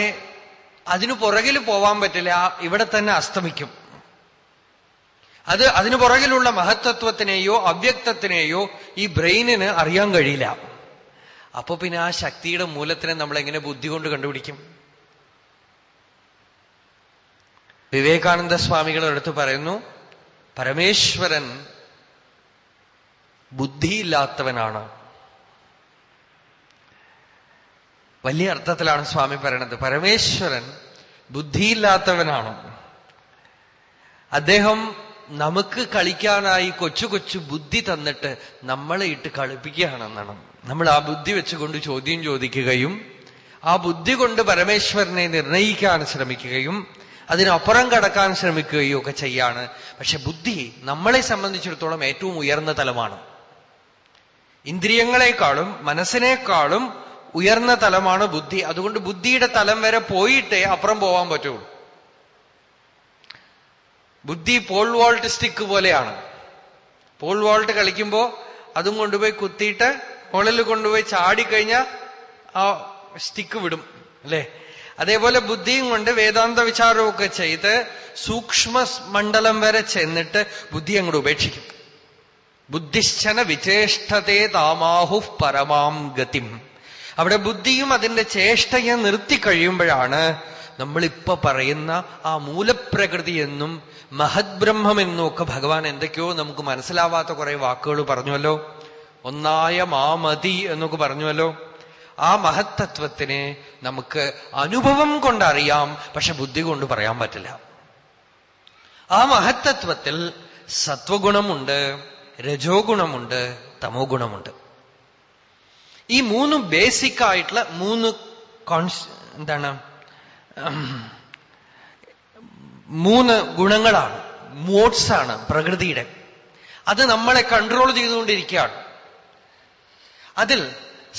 അതിനു പുറകിൽ പോവാൻ പറ്റില്ല ഇവിടെ തന്നെ അസ്തമിക്കും. അത് അതിനു പുറകിലുള്ള മഹത്തത്വത്തിനെയോ അവ്യക്തത്തിനെയോ ഈ ബ്രെയിനിന് അറിയാൻ കഴിയില്ല. അപ്പൊ പിന്നെ ആ ശക്തിയുടെ മൂലത്തിനെ നമ്മൾ എങ്ങനെ ബുദ്ധി കൊണ്ട് കണ്ടുപിടിക്കും? വിവേകാനന്ദ സ്വാമികൾ അടുത്ത് പറയുന്നു പരമേശ്വരൻ ബുദ്ധിയില്ലാത്തവനാണ്. വലിയ അർത്ഥത്തിലാണ് സ്വാമി പറയണത്. പരമേശ്വരൻ ബുദ്ധിയില്ലാത്തവനാണോ. അദ്ദേഹം നമുക്ക് കളിക്കാനായി കൊച്ചു കൊച്ചു ബുദ്ധി തന്നിട്ട് നമ്മളെ ഇട്ട് കളിപ്പിക്കുകയാണെന്നാണ്. നമ്മൾ ആ ബുദ്ധി വെച്ചുകൊണ്ട് ചോദ്യം ചോദിക്കുകയും ആ ബുദ്ധി കൊണ്ട് പരമേശ്വരനെ നിർണയിക്കാൻ ശ്രമിക്കുകയും അതിനപ്പുറം കടക്കാൻ ശ്രമിക്കുകയും ഒക്കെ ചെയ്യാണ്. പക്ഷെ ബുദ്ധി നമ്മളെ സംബന്ധിച്ചിടത്തോളം ഏറ്റവും ഉയർന്ന തലമാണ്. ഇന്ദ്രിയങ്ങളെക്കാളും മനസ്സിനേക്കാളും ഉയർന്ന തലമാണ് ബുദ്ധി. അതുകൊണ്ട് ബുദ്ധിയുടെ തലം വരെ പോയിട്ടേ അപ്പുറം പോവാൻ പറ്റുള്ളൂ ബുദ്ധി പോൾ വോൾട്ട് സ്റ്റിക്ക് പോലെയാണ്. പോൾ വോൾട്ട് കളിക്കുമ്പോ അതും കൊണ്ടുപോയി കുത്തിയിട്ട് മുകളിൽ കൊണ്ടുപോയി ചാടിക്കഴിഞ്ഞാൽ ആ സ്റ്റിക്ക് വിടും അല്ലേ? അതേപോലെ ബുദ്ധിയും കൊണ്ട് വേദാന്ത വിചാരമൊക്കെ ചെയ്ത് സൂക്ഷ്മ മണ്ഡലം വരെ ചെന്നിട്ട് ബുദ്ധി അങ്ങോട്ട് ഉപേക്ഷിക്കും. ബുദ്ധിശ്ചന വിചേഷ്ടതേ താമാഹു പരമാം ഗതിം. അവിടെ ബുദ്ധിയും അതിന്റെ ചേഷ്ടയെ നിർത്തി കഴിയുമ്പോഴാണ് നമ്മളിപ്പോ പറയുന്ന ആ മൂലപ്രകൃതി എന്നും മഹദ്ബ്രഹ്മം എന്നും ഒക്കെ ഭഗവാൻ എന്തൊക്കെയോ നമുക്ക് മനസ്സിലാവാത്ത കുറെ വാക്കുകൾ പറഞ്ഞുവല്ലോ. ഒന്നായ മാമതി എന്നൊക്കെ പറഞ്ഞുവല്ലോ. ആ മഹത്തത്വത്തിനെ നമുക്ക് അനുഭവം കൊണ്ടറിയാം പക്ഷെ ബുദ്ധി കൊണ്ട് പറയാൻ പറ്റില്ല. ആ മഹത്തത്വത്തിൽ സത്വഗുണമുണ്ട് രജോ ഗുണമുണ്ട് തമോ ഗുണമുണ്ട് ഈ മൂന്ന് ബേസിക് ആയിട്ടുള്ള മൂന്ന് കോൺസ് എന്താണ് മൂന്ന് ഗുണങ്ങളാണ് മോഡ്സ് ആണ് പ്രകൃതിയുടെ. അത് നമ്മളെ കൺട്രോൾ ചെയ്തുകൊണ്ടിരിക്കുകയാണ്. അതിൽ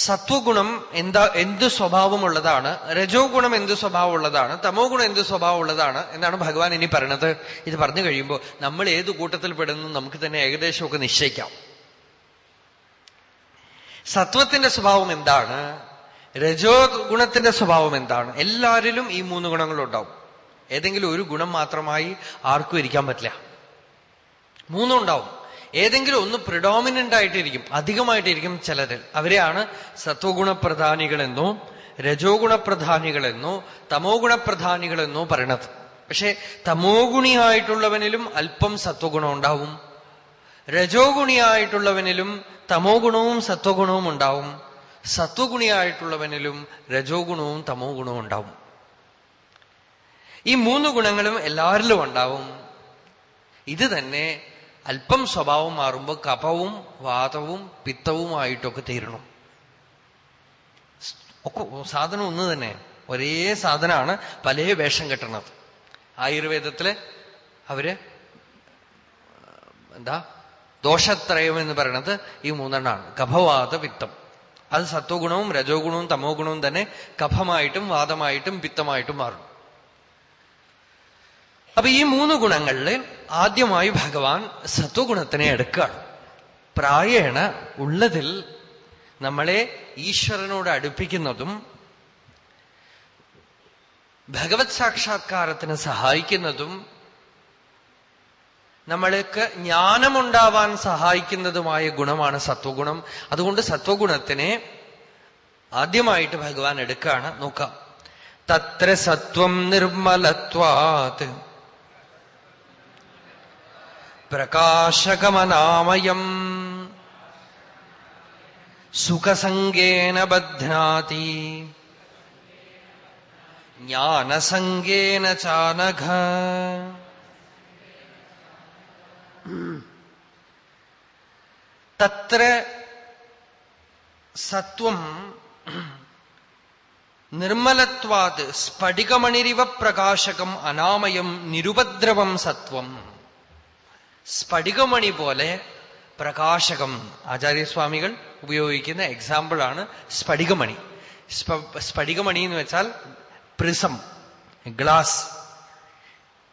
സത്വഗുണം എന്താ എന്ത് സ്വഭാവമുള്ളതാണ് രജോ ഗുണം എന്ത് സ്വഭാവമുള്ളതാണ് തമോ ഗുണം എന്ത് സ്വഭാവമുള്ളതാണ് എന്നാണ് ഭഗവാൻ ഇനി പറയണത്. ഇത് പറഞ്ഞു കഴിയുമ്പോൾ നമ്മൾ ഏത് കൂട്ടത്തിൽ പെടുന്നു നമുക്ക് തന്നെ ഏകദേശമൊക്കെ നിശ്ചയിക്കാം. സത്വത്തിന്റെ സ്വഭാവം എന്താണ്? രജോ ഗുണത്തിന്റെ സ്വഭാവം എന്താണ്? എല്ലാവരിലും ഈ മൂന്ന് ഗുണങ്ങളുണ്ടാവും. ഏതെങ്കിലും ഒരു ഗുണം മാത്രമായി ആർക്കും ഇരിക്കാൻ പറ്റില്ല. മൂന്നും ഉണ്ടാവും. ഏതെങ്കിലും ഒന്ന് പ്രിഡോമിനന്റ് ആയിട്ടിരിക്കും അധികമായിട്ടിരിക്കും ചിലരിൽ അവരെയാണ് സത്വഗുണപ്രധാനികളെന്നോ രജോ ഗുണപ്രധാനികളെന്നോ തമോ ഗുണപ്രധാനികളെന്നോ പറയണത്. പക്ഷെ തമോ ഗുണിയായിട്ടുള്ളവനിലും അല്പം സത്വഗുണം ഉണ്ടാവും. രജോ ഗുണിയായിട്ടുള്ളവനിലും തമോ ഗുണവും സത്വഗുണവും ഉണ്ടാവും. സത്വഗുണിയായിട്ടുള്ളവനിലും രജോ ഗുണവും തമോ ഗുണവും ഉണ്ടാവും. ഈ മൂന്ന് ഗുണങ്ങളും എല്ലാവരിലും ഉണ്ടാവും. ഇത് തന്നെ അല്പം സ്വഭാവം മാറുമ്പോൾ കപവും വാതവും പിത്തവുമായിട്ടൊക്കെ തീരണം. ഒക്കെ സാധനം ഒന്ന് തന്നെ. ഒരേ സാധനമാണ് പല വേഷം കെട്ടണത്. ആയുർവേദത്തിൽ അവർ എന്താ ദോഷത്രയം എന്ന് പറയുന്നത് ഈ മൂന്നെണ്ണമാണ് കഫവാത പിത്തം. അത് സത്വഗുണവും രജോ ഗുണവും തമോ ഗുണവും തന്നെ കഫമായിട്ടും വാദമായിട്ടും പിത്തമായിട്ടും മാറും അപ്പൊ ഈ മൂന്ന് ഗുണങ്ങളിൽ ആദ്യമായി ഭഗവാൻ സത്വഗുണത്തിനെ എടുക്കുകയാണ്. പ്രായേണ ഉള്ളതിൽ നമ്മളെ ഈശ്വരനോട് അടുപ്പിക്കുന്നതും ഭഗവത് സാക്ഷാത്കാരത്തിന് സഹായിക്കുന്നതും നമ്മൾക്ക് ജ്ഞാനമുണ്ടാവാൻ സഹായിക്കുന്നതുമായ ഗുണമാണ് സത്വഗുണം. അതുകൊണ്ട് സത്വഗുണത്തിനെ ആദ്യമായിട്ട് ഭഗവാൻ എടുക്കുകയാണ്. നോക്കാം. തത്ര സത്വം നിർമ്മലത്വാത്. പ്രകാശകമനാമയം. സുഖസംഗേന ബധ്നാതി. ജ്ഞാനസംഗേന ചാനഘ. തത്ര സത്വം നിർമ്മലത്വാത് സ്ഫടികമണിരിവ പ്രകാശകം അനാമയം നിരുപദ്രവം സത്വം. സ്ഫടികമണി പോലെ പ്രകാശകം ആചാര്യസ്വാമികൾ ഉപയോഗിക്കുന്ന എക്സാമ്പിളാണ് സ്ഫടികമണി. സ്ഫടികമണി എന്ന് വെച്ചാൽ പ്രിസം ഗ്ലാസ്.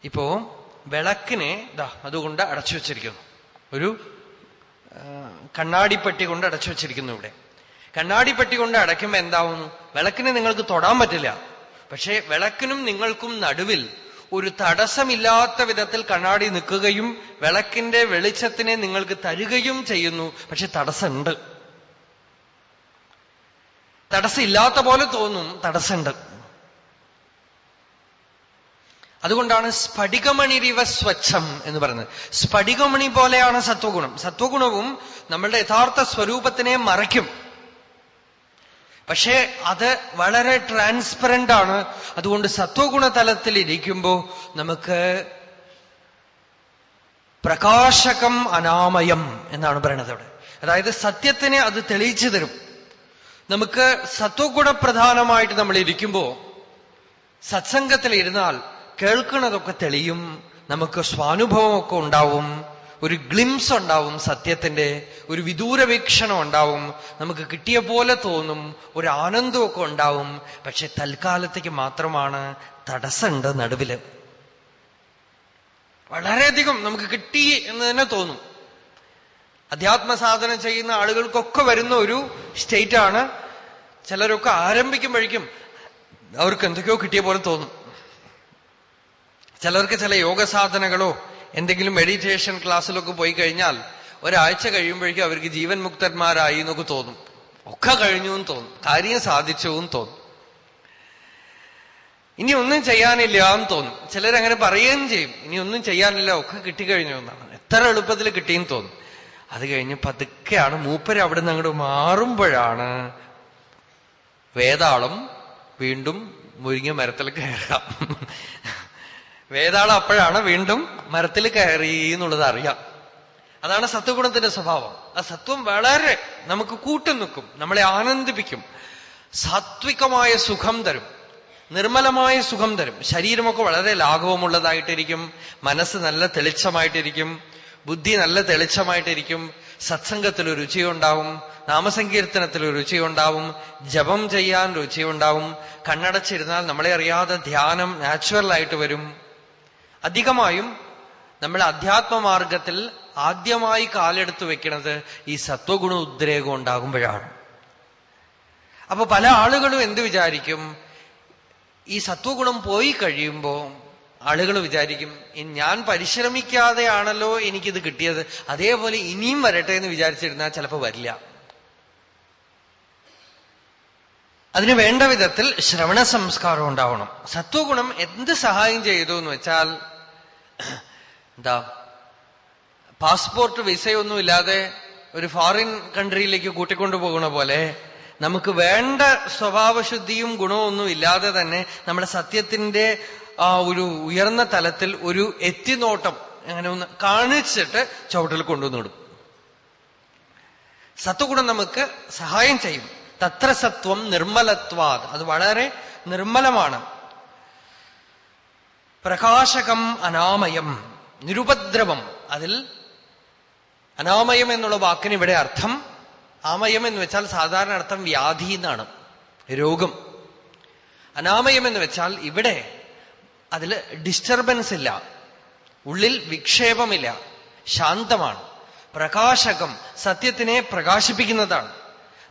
ഇപ്പോ വിളക്കിനെ ദാ അതുകൊണ്ട് അടച്ചു വച്ചിരിക്കുന്നു. ഒരു കണ്ണാടിപ്പെട്ടി കൊണ്ട് അടച്ചു വച്ചിരിക്കുന്നു ഇവിടെ. കണ്ണാടിപ്പെട്ടി കൊണ്ട് അടയ്ക്കുമ്പോ എന്താവുന്നു? വിളക്കിനെ നിങ്ങൾക്ക് തൊടാൻ പറ്റില്ല. പക്ഷേ വിളക്കിനും നിങ്ങൾക്കും നടുവിൽ ഒരു തടസ്സമില്ലാത്ത വിധത്തിൽ കണ്ണാടി നിൽക്കുകയും വിളക്കിന്റെ വെളിച്ചത്തിനെ നിങ്ങൾക്ക് തരുകയും ചെയ്യുന്നു. പക്ഷെ തടസ്സമുണ്ട്. തടസ്സമില്ലാത്ത പോലെ തോന്നും തടസ്സമുണ്ട്. അതുകൊണ്ടാണ് സ്ഫടികമണിരിവ സ്വച്ഛം എന്ന് പറയുന്നത്. സ്ഫടികമണി പോലെയാണ് സത്വഗുണം. സത്വഗുണവും നമ്മളുടെ യഥാർത്ഥ സ്വരൂപത്തിനെ മറയ്ക്കും. പക്ഷേ അത് വളരെ ട്രാൻസ്പെറന്റ് ആണ്. അതുകൊണ്ട് സത്വഗുണ തലത്തിൽ ഇരിക്കുമ്പോൾ നമുക്ക് പ്രകാശകം അനാമയം എന്നാണ് പറയുന്നത് അവിടെ. അതായത് സത്യത്തിനെ അത് തെളിയിച്ചു തരും. നമുക്ക് സത്വഗുണപ്രധാനമായിട്ട് നമ്മൾ ഇരിക്കുമ്പോ സത്സംഗത്തിൽ ഇരുന്നാൽ കേൾക്കുന്നതൊക്കെ തെളിയും നമുക്ക് സ്വാനുഭവമൊക്കെ ഉണ്ടാവും ഒരു ഗ്ലിംസ് ഉണ്ടാവും സത്യത്തിന്റെ ഒരു വിദൂര വീക്ഷണം ഉണ്ടാവും നമുക്ക് കിട്ടിയ പോലെ തോന്നും ഒരു ആനന്ദമൊക്കെ ഉണ്ടാവും പക്ഷെ തൽക്കാലത്തേക്ക് മാത്രമാണ് തടസ്സമുണ്ട് നടുവിൽ. വളരെയധികം നമുക്ക് കിട്ടി എന്ന് തന്നെ തോന്നും. അധ്യാത്മ സാധന ചെയ്യുന്ന ആളുകൾക്കൊക്കെ വരുന്ന ഒരു സ്റ്റേറ്റാണ് ചിലരൊക്കെ ആരംഭിക്കുമ്പോഴേക്കും അവർക്ക് എന്തൊക്കെയോ കിട്ടിയ പോലെ തോന്നും. ചിലർക്ക് ചില യോഗ സാധനകളോ എന്തെങ്കിലും മെഡിറ്റേഷൻ ക്ലാസ്സിലൊക്കെ പോയി കഴിഞ്ഞാൽ ഒരാഴ്ച കഴിയുമ്പോഴേക്കും അവർക്ക് ജീവൻ മുക്തന്മാരായി എന്നൊക്കെ തോന്നും. ഒക്കെ കഴിഞ്ഞു എന്ന് തോന്നും. കാര്യം സാധിച്ചു എന്ന് തോന്നും. ഇനി ഒന്നും ചെയ്യാനില്ല എന്ന് തോന്നും. ചിലരങ്ങനെ പറയുകയും ചെയ്യും. ഇനി ഒന്നും ചെയ്യാനില്ല ഒക്കെ കിട്ടിക്കഴിഞ്ഞു എന്നാണ്. എത്ര എളുപ്പത്തിൽ കിട്ടിയെന്ന് തോന്നും. അത് കഴിഞ്ഞ് പതുക്കെയാണ് മൂപ്പര് അവിടെ നിന്ന് അങ്ങോട്ട് മാറുമ്പോഴാണ് വേതാളം വീണ്ടും മുരിങ്ങ മരത്തിൽ കയറാം വേതാളം അപ്പോഴാണ് വീണ്ടും മരത്തിൽ കയറി എന്നുള്ളത് അറിയാം. അതാണ് സത്വഗുണത്തിന്റെ സ്വഭാവം. ആ സത്വം വളരെ നമുക്ക് കൂട്ടു നിൽക്കും നമ്മളെ ആനന്ദിപ്പിക്കും. സാത്വികമായ സുഖം തരും നിർമ്മലമായ സുഖം തരും. ശരീരമൊക്കെ വളരെ ലാഘവമുള്ളതായിട്ടിരിക്കും മനസ്സ് നല്ല തെളിച്ചമായിട്ടിരിക്കും ബുദ്ധി നല്ല തെളിച്ചമായിട്ടിരിക്കും സത്സംഗത്തിൽ രുചിയുണ്ടാവും നാമസങ്കീർത്തനത്തിൽ രുചിയുണ്ടാവും ജപം ചെയ്യാൻ രുചിയുണ്ടാവും കണ്ണടച്ചിരുന്നാൽ നമ്മളെ അറിയാതെ ധ്യാനം നാച്ചുറലായിട്ട് വരും. അധികമായും നമ്മൾ അധ്യാത്മമാർഗത്തിൽ ആദ്യമായി കാലെടുത്ത് വെക്കുന്നത് ഈ സത്വഗുണ ഉദ്രേകം ഉണ്ടാകുമ്പോഴാണ്. അപ്പൊ പല ആളുകളും എന്ത് വിചാരിക്കും? ഈ സത്വഗുണം പോയി കഴിയുമ്പോ ആളുകൾ വിചാരിക്കും ഞാൻ പരിശ്രമിക്കാതെയാണല്ലോ എനിക്കിത് കിട്ടിയത്. അതേപോലെ ഇനിയും വരട്ടെ എന്ന് വിചാരിച്ചിരുന്നാൽ ചിലപ്പോൾ വരില്ല. അതിന് വേണ്ട വിധത്തിൽ ശ്രവണ സംസ്കാരം ഉണ്ടാവണം. സത്വഗുണം എന്ത് സഹായം ചെയ്തു എന്ന് വെച്ചാൽ എന്താ പാസ്പോർട്ട് വിസയൊന്നും ഇല്ലാതെ ഒരു ഫോറിൻ കൺട്രിയിലേക്ക് കൂട്ടിക്കൊണ്ടു പോകുന്ന പോലെ നമുക്ക് വേണ്ട സ്വഭാവശുദ്ധിയും ഗുണവും ഒന്നും ഇല്ലാതെ തന്നെ നമ്മുടെ സത്യത്തിന്റെ ആ ഒരു ഉയർന്ന തലത്തിൽ ഒരു എത്തിനോട്ടം അങ്ങനെ ഒന്ന് കാണിച്ചിട്ട് ചവിട്ടിൽ കൊണ്ടുവന്നിടും. സത്വഗുണം നമുക്ക് സഹായം ചെയ്യും. തത്ര സത്വം അത് വളരെ നിർമ്മലമാണ്. പ്രകാശകം അനാമയം നിരുപദ്രവം. അതിൽ അനാമയം എന്നുള്ള വാക്കിന് ഇവിടെ അർത്ഥം ആമയം എന്ന് വെച്ചാൽ സാധാരണ അർത്ഥം വ്യാധി എന്നാണ് രോഗം. അനാമയം എന്ന് വെച്ചാൽ ഇവിടെ അതിൽ ഡിസ്റ്റർബൻസ് ഇല്ല ഉള്ളിൽ വിക്ഷേപമില്ല ശാന്തമാണ്. പ്രകാശകം സത്യത്തിനെ പ്രകാശിപ്പിക്കുന്നതാണ്.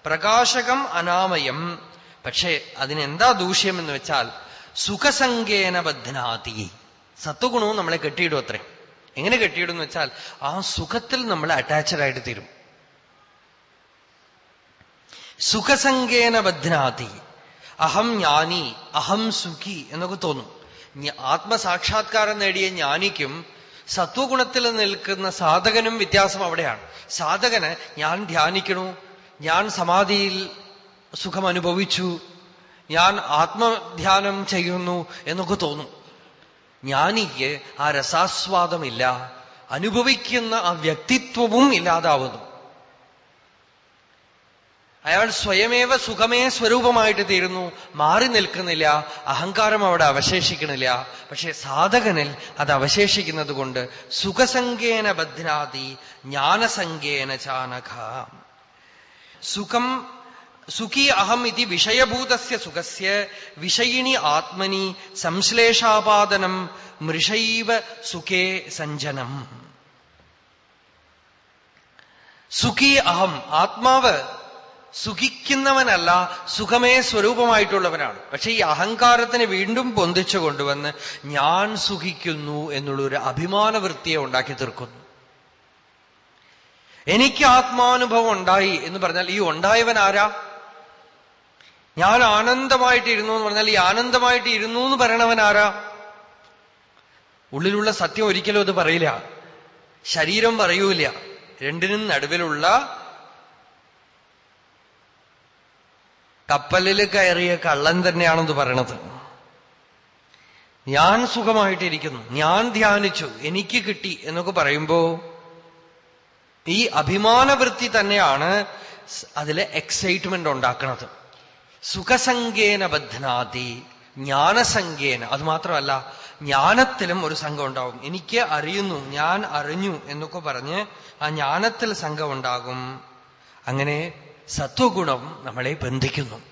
പ്രകാശകം അനാമയം. പക്ഷേ അതിനെന്താ ദൂഷ്യം എന്ന് വെച്ചാൽ സുഖസങ്കേന ബധ്നാതി സത്വഗുണവും നമ്മളെ കെട്ടിയിടും അത്രേ. എങ്ങനെ കെട്ടിയിടും എന്ന് വെച്ചാൽ ആ സുഖത്തിൽ നമ്മൾ അറ്റാച്ചഡ് ആയിട്ട് തീരും. സുഖസങ്കേന ബധ്നാതി അഹം ജ്ഞാനി അഹം സുഖി എന്നൊക്കെ തോന്നും. ആത്മസാക്ഷാത്കാരം നേടിയ ജ്ഞാനിക്കും സത്വഗുണത്തിൽ നിൽക്കുന്ന സാധകനും വ്യത്യാസം അവിടെയാണ്. സാധകന് ഞാൻ ധ്യാനിക്കണു ഞാൻ സമാധിയിൽ സുഖം അനുഭവിച്ചു ഞാൻ ആത്മധ്യാനം ചെയ്യുന്നു എന്നൊക്കെ തോന്നും. ജ്ഞാനിക്ക് ആ രസാസ്വാദമില്ല. അനുഭവിക്കുന്ന ആ വ്യക്തിത്വവും ഇല്ലാതാവുന്നു. അയാൾ സ്വയമേവ സുഖമേ സ്വരൂപമായിട്ട് തീരുന്നു. മാറി നിൽക്കുന്നില്ല. അഹങ്കാരം അവിടെ അവശേഷിക്കണില്ല. പക്ഷെ സാധകനിൽ അത് അവശേഷിക്കുന്നത് കൊണ്ട് സുഖസംഖ്യേന ബധ്നാതി ജ്ഞാനസംഖ്യേന ചാനക സുഖം സുഖി അഹം ഇതി വിഷയഭൂതസ്യ സുഖസ്യ വിഷയിണി ആത്മനി സംശ്ലേഷാപാദനം മൃഷൈവ സുഖേ സഞ്ജനം. സുഖി അഹം ആത്മാവ് സുഖിക്കുന്നവനല്ല സുഖമേ സ്വരൂപമായിട്ടുള്ളവനാണ്. പക്ഷെ ഈ അഹങ്കാരത്തിന് വീണ്ടും പൊന്തിച്ചു കൊണ്ടുവന്ന് ഞാൻ സുഖിക്കുന്നു എന്നുള്ളൊരു അഭിമാന വൃത്തിയെ ഉണ്ടാക്കി തീർക്കുന്നു. എനിക്ക് ആത്മാനുഭവം ഉണ്ടായി എന്ന് പറഞ്ഞാൽ ഈ ഉണ്ടായവൻ ആരാ ഞാൻ ആനന്ദമായിട്ടിരുന്നു എന്ന് പറഞ്ഞാൽ ഈ ആനന്ദമായിട്ട് ഇരുന്നു എന്ന് പറയണവൻ ആരാ? ഉള്ളിലുള്ള സത്യം ഒരിക്കലും അത് പറയില്ല. ശരീരം പറയൂല രണ്ടിനും നടുവിലുള്ള കപ്പലിൽ കയറിയ കള്ളൻ തന്നെയാണെന്ന് പറയണത്. ഞാൻ സുഖമായിട്ടിരിക്കുന്നു. ഞാൻ ധ്യാനിച്ചു. എനിക്ക് കിട്ടി എന്നൊക്കെ പറയുമ്പോ ഈ അഭിമാനവൃത്തി തന്നെയാണ് അതിലെ എക്സൈറ്റ്മെന്റ് ഉണ്ടാക്കുന്നത് സുഖസംഖ്യേന ബധ്നാതി ജ്ഞാനസംഖ്യേന. അത് മാത്രമല്ല ജ്ഞാനത്തിലും ഒരു സംഘം ഉണ്ടാവും. എനിക്ക് അറിയുന്നു ഞാൻ അറിഞ്ഞു എന്നൊക്കെ പറഞ്ഞ് ആ ജ്ഞാനത്തിൽ സംഘം ഉണ്ടാകും. അങ്ങനെ സത്വഗുണം നമ്മളെ ബന്ധിക്കുന്നു.